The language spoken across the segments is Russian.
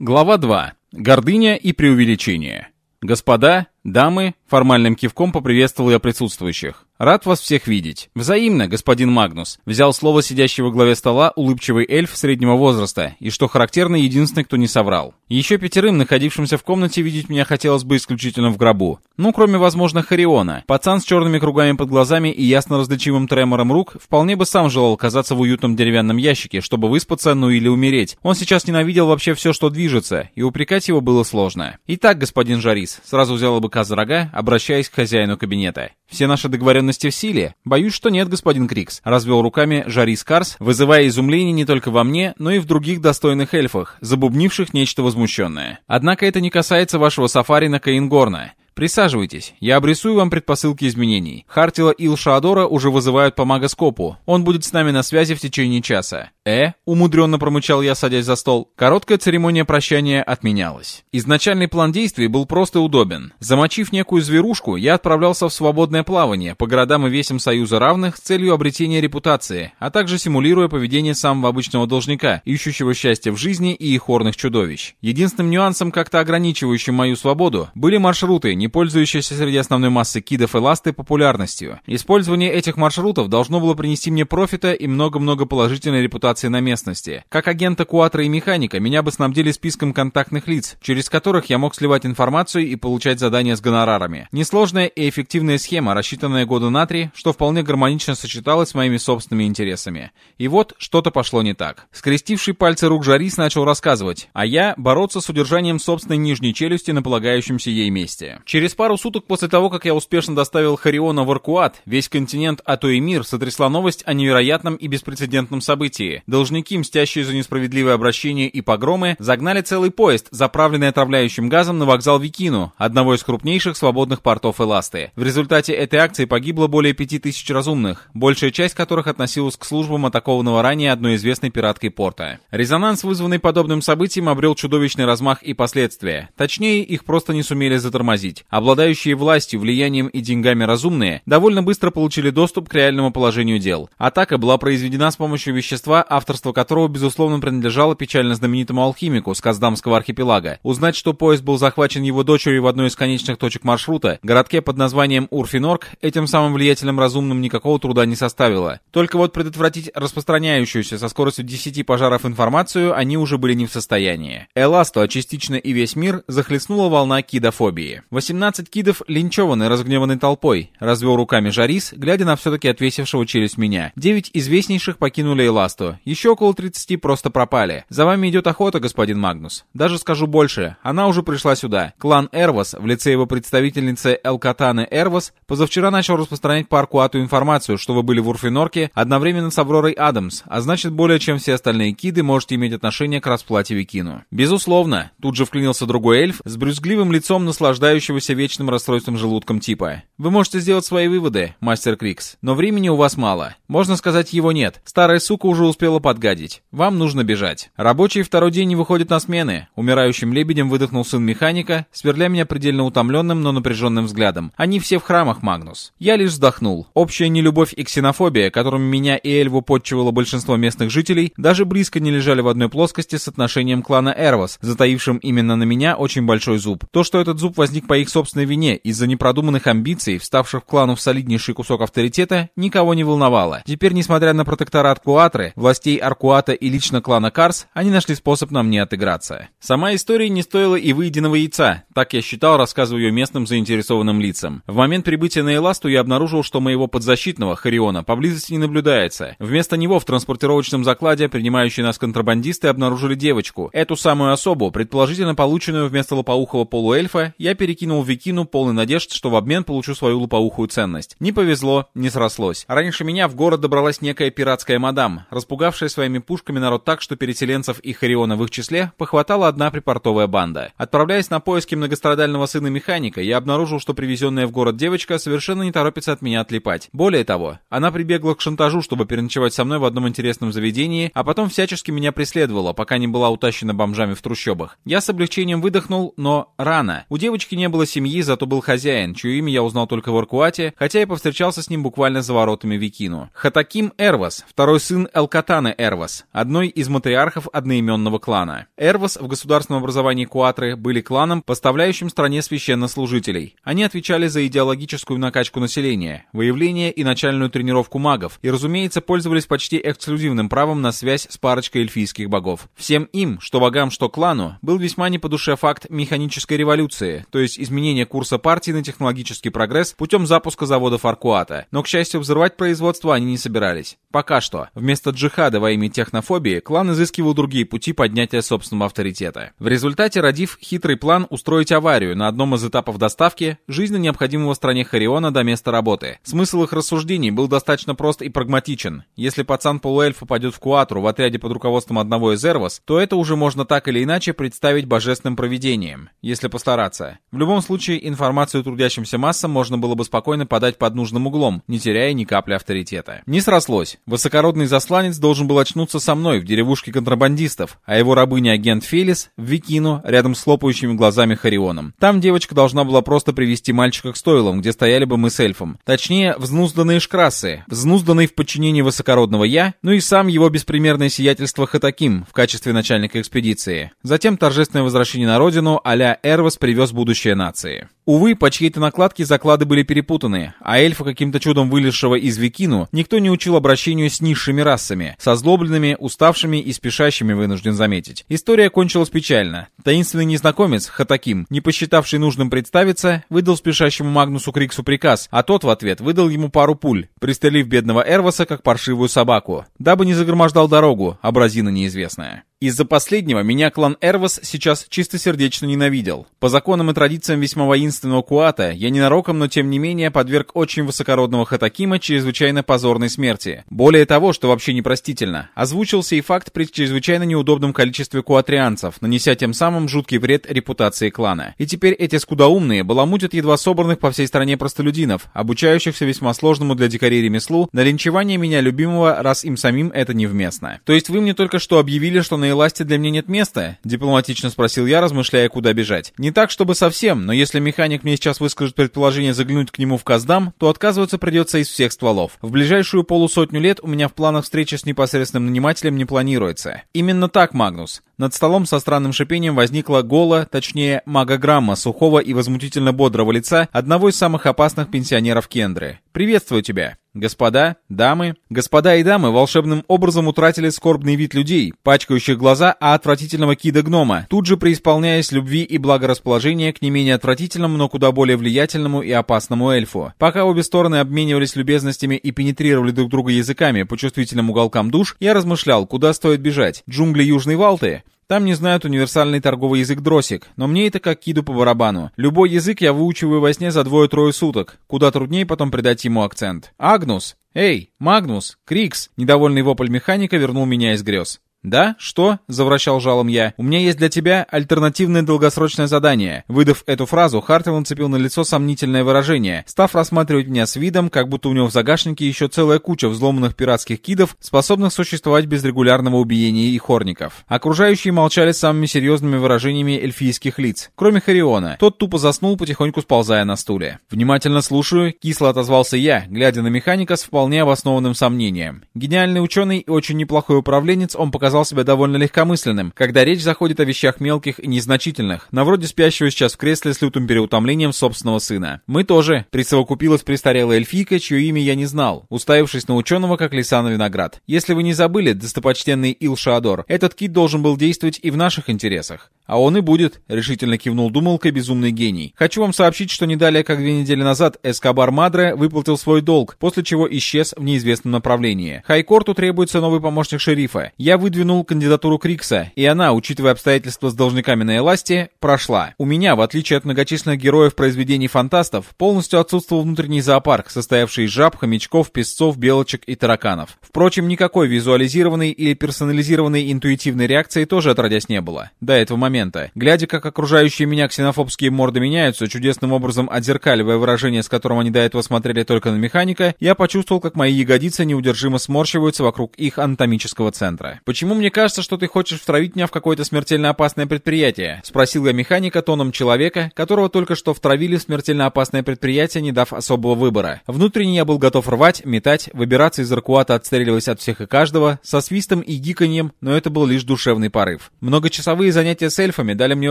Глава 2. Гордыня и преувеличение. Господа, дамы, формальным кивком поприветствовал я присутствующих. «Рад вас всех видеть». «Взаимно, господин Магнус», — взял слово сидящего во главе стола улыбчивый эльф среднего возраста, и, что характерно, единственный, кто не соврал. Еще пятерым, находившимся в комнате, видеть меня хотелось бы исключительно в гробу. Ну, кроме, возможно, Хариона. Пацан с черными кругами под глазами и ясно различимым тремором рук вполне бы сам желал оказаться в уютном деревянном ящике, чтобы выспаться, ну или умереть. Он сейчас ненавидел вообще все, что движется, и упрекать его было сложно. «Итак, господин Жарис», — сразу взял быка за рога, обращаясь к хозяину кабинета. «Все наши договоренности в силе?» «Боюсь, что нет, господин Крикс», — развел руками Жарис Карс, вызывая изумление не только во мне, но и в других достойных эльфах, забубнивших нечто возмущенное. «Однако это не касается вашего сафари на Каингорна. Присаживайтесь, я обрисую вам предпосылки изменений. Хартила и Илшаадора уже вызывают по магоскопу. Он будет с нами на связи в течение часа. «Э?» — умудренно промычал я, садясь за стол. Короткая церемония прощания отменялась. Изначальный план действий был просто удобен. Замочив некую зверушку, я отправлялся в свободное плавание по городам и весям Союза равных с целью обретения репутации, а также симулируя поведение самого обычного должника, ищущего счастья в жизни и их орных чудовищ. Единственным нюансом, как-то ограничивающим мою свободу, были маршруты, не пользующиеся среди основной массы кидов и ласты популярностью. Использование этих маршрутов должно было принести мне профита и много-много положительной репутации на местности. Как агента Куатра и механика, меня бы снабдили списком контактных лиц, через которых я мог сливать информацию и получать задания с гонорарами. Несложная и эффективная схема, рассчитанная года на три, что вполне гармонично сочеталась с моими собственными интересами. И вот что-то пошло не так. Скрестивший пальцы рук Жарис начал рассказывать, а я бороться с удержанием собственной нижней челюсти на полагающемся ей месте. Через пару суток после того, как я успешно доставил Хариона в Аркуат, весь континент, а то и мир, сотрясла новость о невероятном и беспрецедентном событии. Должники, мстящие за несправедливое обращение и погромы, загнали целый поезд, заправленный отравляющим газом на вокзал Викину, одного из крупнейших свободных портов Эласты. В результате этой акции погибло более пяти тысяч разумных, большая часть которых относилась к службам атакованного ранее одной известной пираткой порта. Резонанс, вызванный подобным событием, обрел чудовищный размах и последствия. Точнее, их просто не сумели затормозить. Обладающие властью, влиянием и деньгами разумные довольно быстро получили доступ к реальному положению дел. Атака была произведена с помощью вещества, авторство которого, безусловно, принадлежало печально знаменитому алхимику с Каздамского архипелага. Узнать, что поезд был захвачен его дочерью в одной из конечных точек маршрута, городке под названием Урфинорк, этим самым влиятельным разумным никакого труда не составило. Только вот предотвратить распространяющуюся со скоростью 10 пожаров информацию они уже были не в состоянии. Эласту, а частично и весь мир, захлестнула волна кидофобии. 18 кидов линчеваны разгневанной толпой, развел руками Жарис, глядя на все-таки отвесившего челюсть меня. Девять известнейших покинули Эласту, еще около 30 просто пропали. За вами идет охота, господин Магнус. Даже скажу больше, она уже пришла сюда. Клан Эрвас, в лице его представительницы Элкатаны Эрвас, позавчера начал распространять по Аркуату информацию, что вы были в Урфинорке одновременно с Авророй Адамс, а значит более чем все остальные киды можете иметь отношение к расплате Викину. Безусловно, тут же вклинился другой эльф с брюзгливым лицом наслаждающегося вечным расстройством желудком типа. Вы можете сделать свои выводы, мастер Крикс, но времени у вас мало. Можно сказать, его нет. Старая сука уже успела подгадить. Вам нужно бежать. Рабочие второй день не выходят на смены. Умирающим лебедем выдохнул сын механика, сверля меня предельно утомленным, но напряженным взглядом. Они все в храмах, Магнус. Я лишь вздохнул. Общая нелюбовь и ксенофобия, которыми меня и Эльву подчивало большинство местных жителей, даже близко не лежали в одной плоскости с отношением клана Эрвас, затаившим именно на меня очень большой зуб. То, что этот зуб возник по их собственной вине из-за непродуманных амбиций, вставших в клану в солиднейший кусок авторитета, никого не волновало. Теперь, несмотря на протекторат Куатры, властей Аркуата и лично клана Карс, они нашли способ на мне отыграться. Сама история не стоила и выеденного яйца, так я считал, рассказывая ее местным заинтересованным лицам. В момент прибытия на Эласту я обнаружил, что моего подзащитного, Хариона, поблизости не наблюдается. Вместо него в транспортировочном закладе, принимающие нас контрабандисты, обнаружили девочку. Эту самую особу, предположительно полученную вместо лопоухого полуэльфа, я перекинул Викину полный надежд, что в обмен получу свою лопоухую ценность. Не повезло, не срослось. Раньше меня в город добралась некая пиратская мадам, распугавшая своими пушками народ так, что переселенцев и Хариона в их числе похватала одна припортовая банда. Отправляясь на поиски многострадального сына механика, я обнаружил, что привезенная в город девочка совершенно не торопится от меня отлипать. Более того, она прибегла к шантажу, чтобы переночевать со мной в одном интересном заведении, а потом всячески меня преследовала, пока не была утащена бомжами в трущобах. Я с облегчением выдохнул, но рано. У девочки не было семьи, зато был хозяин, чье имя я узнал только в Аркуате, хотя и повстречался с ним буквально за воротами Викину. Хатаким Эрвас, второй сын Элкатана Ланы Эрвас, одной из матриархов одноименного клана. Эрвас в государственном образовании Куатры были кланом, поставляющим стране священнослужителей. Они отвечали за идеологическую накачку населения, выявление и начальную тренировку магов, и, разумеется, пользовались почти эксклюзивным правом на связь с парочкой эльфийских богов. Всем им, что богам, что клану, был весьма не по душе факт механической революции, то есть изменения курса партии на технологический прогресс путем запуска заводов Аркуата. Но, к счастью, взрывать производство они не собирались. Пока что. Вместо джихада во имя технофобии, клан изыскивал другие пути поднятия собственного авторитета. В результате, родив хитрый план устроить аварию на одном из этапов доставки жизненно необходимого стране Хариона до места работы. Смысл их рассуждений был достаточно прост и прагматичен. Если пацан-полуэльф попадет в Куатру в отряде под руководством одного из Эрвас, то это уже можно так или иначе представить божественным провидением, если постараться. В любом случае, информацию трудящимся массам можно было бы спокойно подать под нужным углом, не теряя ни капли авторитета. Не срослось. Высокородный засланец должен был очнуться со мной в деревушке контрабандистов, а его рабыня-агент Фелис в Викину рядом с хлопающими глазами Харионом. Там девочка должна была просто привести мальчика к стойлам, где стояли бы мы с эльфом. Точнее, взнузданные шкрасы, взнузданный в подчинении высокородного я, ну и сам его беспримерное сиятельство Хатаким в качестве начальника экспедиции. Затем торжественное возвращение на родину а-ля Эрвас привез будущее нации. Увы, по чьей-то накладке заклады были перепутаны, а эльфа, каким-то чудом вылезшего из Викину, никто не учил обращению с низшими расами, со злобленными, уставшими и спешащими, вынужден заметить. История кончилась печально. Таинственный незнакомец, Хатаким, не посчитавший нужным представиться, выдал спешащему Магнусу Криксу приказ, а тот в ответ выдал ему пару пуль, пристрелив бедного Эрваса как паршивую собаку, дабы не загромождал дорогу, образина неизвестная. Из-за последнего меня клан Эрвас сейчас чистосердечно ненавидел. По законам и традициям весьма воинственного Куата, я ненароком, но тем не менее подверг очень высокородного Хатакима чрезвычайно позорной смерти. Более того, что вообще непростительно, озвучился и факт при чрезвычайно неудобном количестве куатрианцев, нанеся тем самым жуткий вред репутации клана. И теперь эти скудоумные баламутят едва собранных по всей стране простолюдинов, обучающихся весьма сложному для дикарей ремеслу, на линчевание меня любимого, раз им самим это невместно. То есть вы мне только что объявили, что на эласте для меня нет места?» — дипломатично спросил я, размышляя, куда бежать. «Не так, чтобы совсем, но если механик мне сейчас выскажет предположение заглянуть к нему в Каздам, то отказываться придется из всех стволов. В ближайшую полусотню лет у меня в планах встречи с непосредственным нанимателем не планируется. Именно так, Магнус. Над столом со странным шипением возникла гола, точнее, магограмма сухого и возмутительно бодрого лица одного из самых опасных пенсионеров Кендры. «Приветствую тебя!» Господа, дамы, господа и дамы волшебным образом утратили скорбный вид людей, пачкающих глаза, а отвратительного кида-гнома, тут же преисполняясь любви и благорасположения к не менее отвратительному, но куда более влиятельному и опасному эльфу. Пока обе стороны обменивались любезностями и пенетрировали друг друга языками по чувствительным уголкам душ, я размышлял, куда стоит бежать. Джунгли Южной Валты? Там не знают универсальный торговый язык дросик, но мне это как киду по барабану. Любой язык я выучиваю во сне за двое-трое суток. Куда труднее потом придать ему акцент. Агнус! Эй, Магнус! Крикс! Недовольный вопль механика вернул меня из грез. «Да? Что?» — завращал жалом я. «У меня есть для тебя альтернативное долгосрочное задание». Выдав эту фразу, Хартел нацепил на лицо сомнительное выражение, став рассматривать меня с видом, как будто у него в загашнике еще целая куча взломанных пиратских кидов, способных существовать без регулярного убиения и хорников. Окружающие молчали самыми серьезными выражениями эльфийских лиц, кроме Хариона. Тот тупо заснул, потихоньку сползая на стуле. «Внимательно слушаю», — кисло отозвался я, глядя на механика с вполне обоснованным сомнением. Гениальный ученый и очень неплохой управленец, он показал показал себя довольно легкомысленным, когда речь заходит о вещах мелких и незначительных, на вроде спящего сейчас в кресле с лютым переутомлением собственного сына. Мы тоже. Присовокупилась престарелая эльфийка, чье имя я не знал, уставившись на ученого, как лиса на виноград. Если вы не забыли, достопочтенный Ил Шаадор, этот кит должен был действовать и в наших интересах. «А он и будет», — решительно кивнул думалкой безумный гений. «Хочу вам сообщить, что не далее, как две недели назад, Эскобар Мадре выплатил свой долг, после чего исчез в неизвестном направлении. Хайкорту требуется новый помощник шерифа. Я выдвинул кандидатуру Крикса, и она, учитывая обстоятельства с должниками на Эласте, прошла. У меня, в отличие от многочисленных героев произведений фантастов, полностью отсутствовал внутренний зоопарк, состоявший из жаб, хомячков, песцов, белочек и тараканов. Впрочем, никакой визуализированной или персонализированной интуитивной реакции тоже отродясь не было. До этого момента. Глядя, как окружающие меня ксенофобские морды меняются, чудесным образом отзеркаливая выражение, с которым они до этого смотрели только на механика, я почувствовал, как мои ягодицы неудержимо сморщиваются вокруг их анатомического центра. Почему «Почему мне кажется, что ты хочешь втравить меня в какое-то смертельно опасное предприятие?» — спросил я механика тоном человека, которого только что втравили в смертельно опасное предприятие, не дав особого выбора. Внутренне я был готов рвать, метать, выбираться из Аркуата, отстреливаясь от всех и каждого, со свистом и гиканьем, но это был лишь душевный порыв. Многочасовые занятия с эльфами дали мне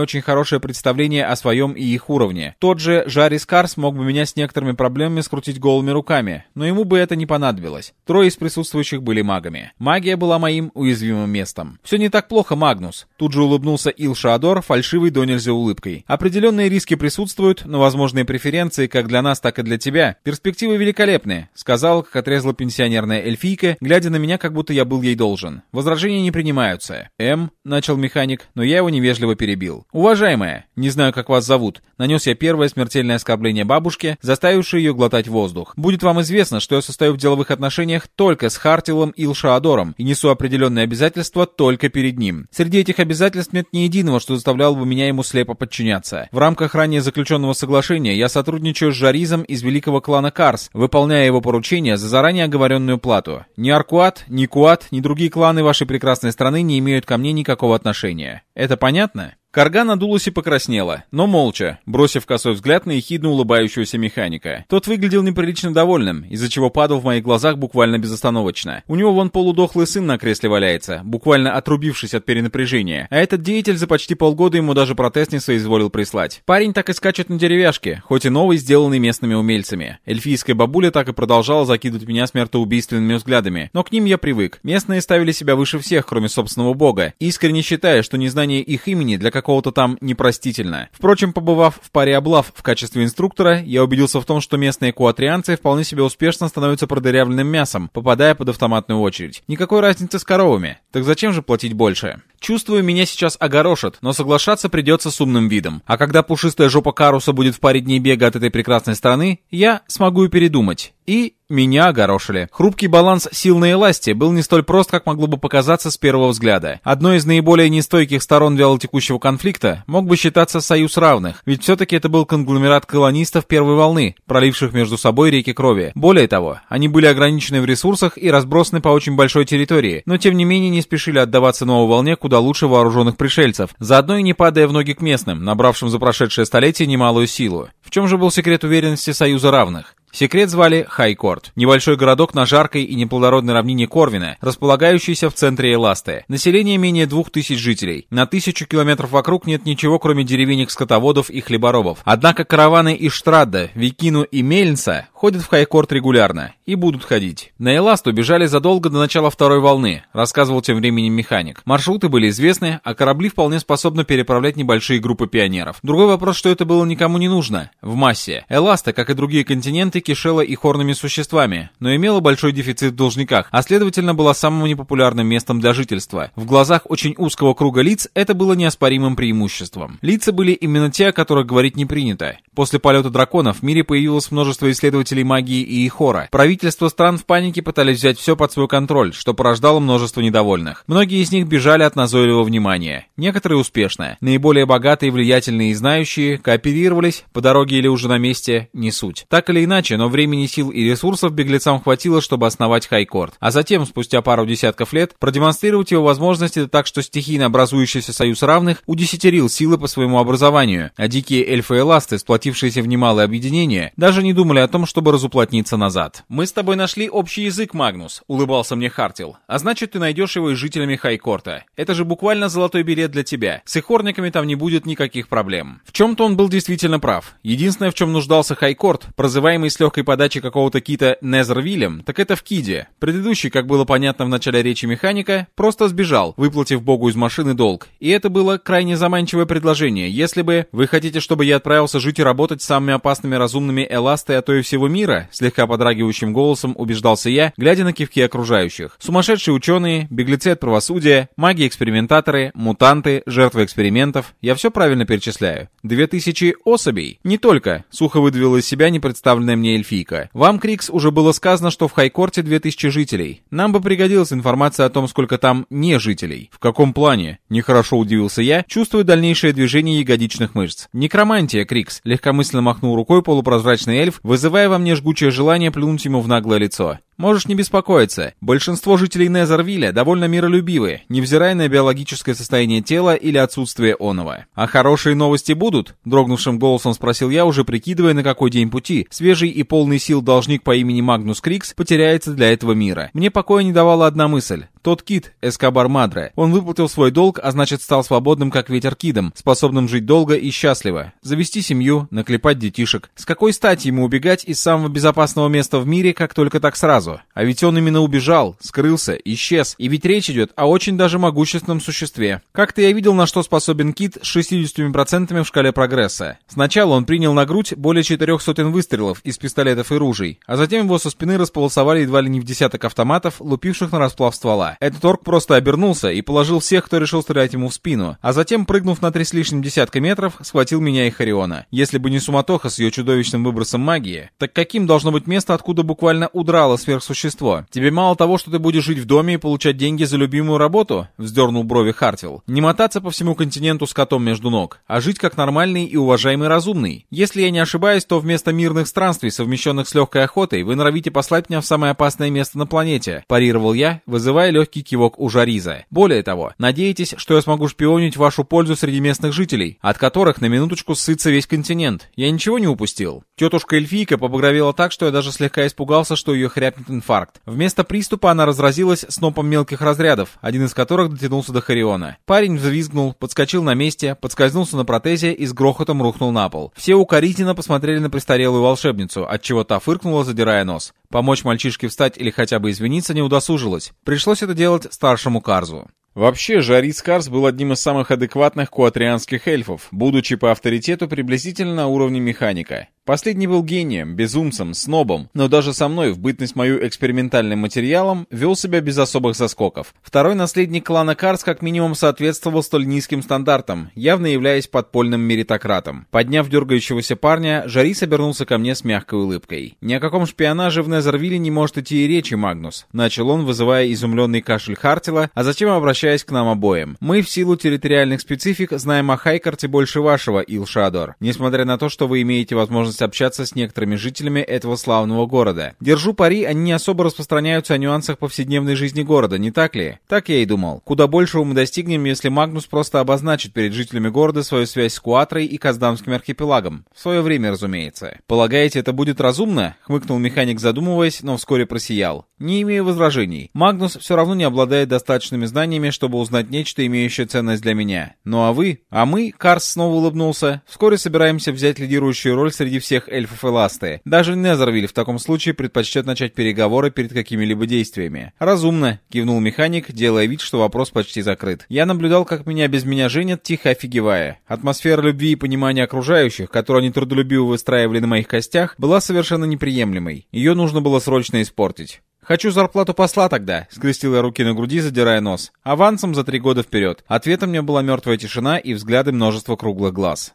очень хорошее представление о своем и их уровне. Тот же Жарис Карс мог бы меня с некоторыми проблемами скрутить голыми руками, но ему бы это не понадобилось. Трое из присутствующих были магами. Магия была моим уязвимым местом. Все не так плохо, Магнус. Тут же улыбнулся Ил Шаадор, фальшивой до нельзя улыбкой. Определенные риски присутствуют, но возможные преференции как для нас, так и для тебя. Перспективы великолепны, сказал, как отрезала пенсионерная эльфийка, глядя на меня, как будто я был ей должен. Возражения не принимаются. М, начал механик, но я его невежливо перебил. Уважаемая, не знаю, как вас зовут, нанес я первое смертельное оскорбление бабушке, заставившее ее глотать воздух. Будет вам известно, что я состою в деловых отношениях только с Хартилом Илшаадором и несу определенные обязательства только перед ним. Среди этих обязательств нет ни единого, что заставляло бы меня ему слепо подчиняться. В рамках ранее заключенного соглашения я сотрудничаю с Жаризом из великого клана Карс, выполняя его поручения за заранее оговоренную плату. Ни Аркуат, ни Куат, ни другие кланы вашей прекрасной страны не имеют ко мне никакого отношения. Это понятно? Карга надулась и покраснела, но молча, бросив косой взгляд на ехидно улыбающегося механика. Тот выглядел неприлично довольным, из-за чего падал в моих глазах буквально безостановочно. У него вон полудохлый сын на кресле валяется, буквально отрубившись от перенапряжения, а этот деятель за почти полгода ему даже протест не соизволил прислать. Парень так и скачет на деревяшке, хоть и новый, сделанный местными умельцами. Эльфийская бабуля так и продолжала закидывать меня смертоубийственными взглядами, но к ним я привык. Местные ставили себя выше всех, кроме собственного бога, искренне считая, что незнание их имени для какого-то там непростительно. Впрочем, побывав в паре облав в качестве инструктора, я убедился в том, что местные куатрианцы вполне себе успешно становятся продырявленным мясом, попадая под автоматную очередь. Никакой разницы с коровами. Так зачем же платить больше? Чувствую, меня сейчас огорошат, но соглашаться придется с умным видом. А когда пушистая жопа Каруса будет в паре дней бега от этой прекрасной страны, я смогу и передумать. И меня огорошили. Хрупкий баланс сил на эласте был не столь прост, как могло бы показаться с первого взгляда. Одной из наиболее нестойких сторон вялотекущего конфликта мог бы считаться союз равных, ведь все-таки это был конгломерат колонистов первой волны, проливших между собой реки крови. Более того, они были ограничены в ресурсах и разбросаны по очень большой территории, но тем не менее не спешили отдаваться новой волне куда лучше вооруженных пришельцев, заодно и не падая в ноги к местным, набравшим за прошедшее столетие немалую силу. В чем же был секрет уверенности союза равных? Секрет звали Хайкорт, небольшой городок на жаркой и неплодородной равнине Корвина, располагающийся в центре Эласты. Население менее двух тысяч жителей. На тысячу километров вокруг нет ничего, кроме деревенек скотоводов и хлеборобов. Однако караваны из Штрадда, Викину и Мельнца ходят в Хайкорт регулярно и будут ходить. На Эласту бежали задолго до начала второй волны, рассказывал тем временем механик. Маршруты были известны, а корабли вполне способны переправлять небольшие группы пионеров. Другой вопрос, что это было никому не нужно. В массе. Эласта, как и другие континенты, кишела и хорными существами, но имела большой дефицит в должниках, а следовательно была самым непопулярным местом для жительства. В глазах очень узкого круга лиц это было неоспоримым преимуществом. Лица были именно те, о которых говорить не принято. После полета драконов в мире появилось множество исследователей магии и ихора. Правительства стран в панике пытались взять все под свой контроль, что порождало множество недовольных. Многие из них бежали от назойливого внимания. Некоторые успешно. Наиболее богатые, влиятельные и знающие кооперировались по дороге или уже на месте, не суть. Так или иначе, но времени, сил и ресурсов беглецам хватило, чтобы основать Хайкорт. А затем, спустя пару десятков лет, продемонстрировать его возможности так, что стихийно образующийся союз равных удесятерил силы по своему образованию, а дикие эльфы и ласты, сплотившиеся в немалое объединение, даже не думали о том, чтобы разуплотниться назад. «Мы с тобой нашли общий язык, Магнус», — улыбался мне Хартил. «А значит, ты найдешь его и жителями Хайкорта. Это же буквально золотой билет для тебя. С ихорниками там не будет никаких проблем». В чем-то он был действительно прав. Единственное, в чем нуждался Хайкорт, прозываемый с легкой подачи какого-то кита Незервилем, так это в Киде. Предыдущий, как было понятно в начале речи механика, просто сбежал, выплатив богу из машины долг. И это было крайне заманчивое предложение, если бы вы хотите, чтобы я отправился жить и работать с самыми опасными разумными Эласты, а то и всего мира, слегка подрагивающим голосом убеждался я, глядя на кивки окружающих. Сумасшедшие ученые, беглецы от правосудия, маги-экспериментаторы, мутанты, жертвы экспериментов. Я все правильно перечисляю. Две тысячи особей. Не только, сухо выдавила из себя непредставленная мне эльфийка. Вам, Крикс, уже было сказано, что в Хайкорте 2000 жителей. Нам бы пригодилась информация о том, сколько там не жителей. В каком плане? Нехорошо удивился я, чувствуя дальнейшее движение ягодичных мышц. Некромантия, Крикс, легкомысленно махнул рукой полупрозрачный эльф, вызывая во мне жгучее желание плюнуть ему в наглое лицо. Можешь не беспокоиться. Большинство жителей Незервилля довольно миролюбивы, невзирая на биологическое состояние тела или отсутствие оного. А хорошие новости будут? Дрогнувшим голосом спросил я, уже прикидывая, на какой день пути. Свежий и полный сил должник по имени Магнус Крикс потеряется для этого мира. Мне покоя не давала одна мысль. Тот кит, Эскобар Мадре. Он выплатил свой долг, а значит стал свободным как ветер кидом, способным жить долго и счастливо. Завести семью, наклепать детишек. С какой стати ему убегать из самого безопасного места в мире, как только так сразу? А ведь он именно убежал, скрылся, исчез. И ведь речь идет о очень даже могущественном существе. Как-то я видел, на что способен кит с 60% в шкале прогресса. Сначала он принял на грудь более четырех сотен выстрелов из пистолетов и ружей, а затем его со спины располосовали едва ли не в десяток автоматов, лупивших на расплав ствола. Этот орк просто обернулся и положил всех, кто решил стрелять ему в спину, а затем, прыгнув на три с лишним десятка метров, схватил меня и Хариона. Если бы не суматоха с ее чудовищным выбросом магии, так каким должно быть место, откуда буквально удрало сверхсущество? Тебе мало того, что ты будешь жить в доме и получать деньги за любимую работу? Вздернул брови Хартвилл. Не мотаться по всему континенту с котом между ног, а жить как нормальный и уважаемый разумный. Если я не ошибаюсь, то вместо мирных странствий, совмещенных с легкой охотой, вы норовите послать меня в самое опасное место на планете, парировал я, вызывая легкий легкий кивок у Жариза. Более того, надеетесь, что я смогу шпионить вашу пользу среди местных жителей, от которых на минуточку ссытся весь континент. Я ничего не упустил. Тетушка Эльфийка побагровела так, что я даже слегка испугался, что ее хряпнет инфаркт. Вместо приступа она разразилась снопом мелких разрядов, один из которых дотянулся до Хариона. Парень взвизгнул, подскочил на месте, подскользнулся на протезе и с грохотом рухнул на пол. Все укорительно посмотрели на престарелую волшебницу, отчего та фыркнула, задирая нос. Помочь мальчишке встать или хотя бы извиниться не удосужилась. Пришлось это делать старшему Карзу. Вообще, Жарис Карс был одним из самых адекватных куатрианских эльфов, будучи по авторитету приблизительно на уровне механика. Последний был гением, безумцем, снобом, но даже со мной в бытность мою экспериментальным материалом вел себя без особых заскоков. Второй наследник клана Карс как минимум соответствовал столь низким стандартам, явно являясь подпольным меритократом. Подняв дергающегося парня, Жарис обернулся ко мне с мягкой улыбкой. «Ни о каком шпионаже в Незервилле не может идти и речи, Магнус», — начал он, вызывая изумленный кашель Хартила, а затем обращаясь к нам обоим. «Мы в силу территориальных специфик знаем о Хайкарте больше вашего, Илшадор, несмотря на то, что вы имеете возможность общаться с некоторыми жителями этого славного города. Держу пари, они не особо распространяются о нюансах повседневной жизни города, не так ли? Так я и думал. Куда большего мы достигнем, если Магнус просто обозначит перед жителями города свою связь с Куатрой и Каздамским архипелагом. В свое время, разумеется. Полагаете, это будет разумно? Хмыкнул механик, задумываясь, но вскоре просиял. Не имею возражений. Магнус все равно не обладает достаточными знаниями, чтобы узнать нечто, имеющее ценность для меня. Ну а вы? А мы, Карс снова улыбнулся, вскоре собираемся взять лидирующую роль среди всех эльфов и ласты. Даже Незервиль в таком случае предпочтет начать переговоры перед какими-либо действиями. «Разумно», — кивнул механик, делая вид, что вопрос почти закрыт. Я наблюдал, как меня без меня женят, тихо офигевая. Атмосфера любви и понимания окружающих, которую они трудолюбиво выстраивали на моих костях, была совершенно неприемлемой. Ее нужно было срочно испортить. «Хочу зарплату посла тогда», — скрестил я руки на груди, задирая нос. «Авансом за три года вперед». Ответом мне была мертвая тишина и взгляды множества круглых глаз.